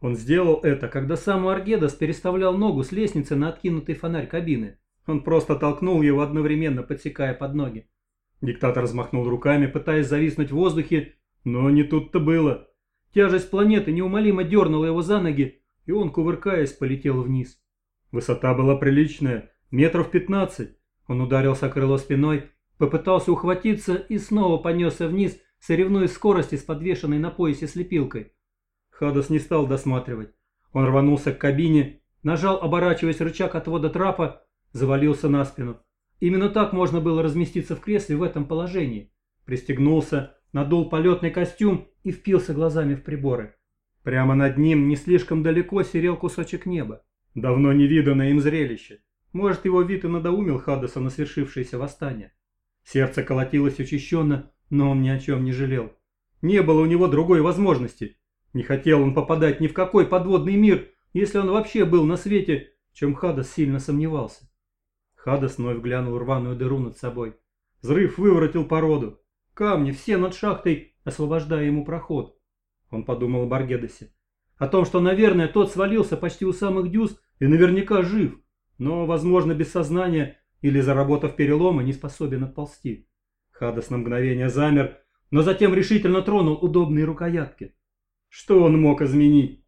Он сделал это, когда сам Аргедас переставлял ногу с лестницы на откинутый фонарь кабины. Он просто толкнул его одновременно, подсекая под ноги. Диктатор взмахнул руками, пытаясь зависнуть в воздухе, но не тут-то было. Тяжесть планеты неумолимо дернула его за ноги, и он, кувыркаясь, полетел вниз. Высота была приличная, метров пятнадцать. Он ударился крыло спиной, попытался ухватиться и снова понесся вниз, соревнуясь скорости с подвешенной на поясе слепилкой. Хадас не стал досматривать. Он рванулся к кабине, нажал, оборачиваясь рычаг отвода трапа, завалился на спину. Именно так можно было разместиться в кресле в этом положении. Пристегнулся, надул полетный костюм и впился глазами в приборы. Прямо над ним, не слишком далеко, серел кусочек неба. Давно не виданное им зрелище. Может, его вид и надоумил Хаддеса на свершившееся восстание. Сердце колотилось учащенно, но он ни о чем не жалел. Не было у него другой возможности. Не хотел он попадать ни в какой подводный мир, если он вообще был на свете, чем Хадас сильно сомневался. Хадас вновь глянул рваную дыру над собой. Взрыв выворотил породу. Камни все над шахтой, освобождая ему проход. Он подумал об Аргедосе. О том, что, наверное, тот свалился почти у самых дюз и наверняка жив, но, возможно, без сознания или заработав переломы, не способен отползти. Хадас на мгновение замер, но затем решительно тронул удобные рукоятки. Что он мог изменить?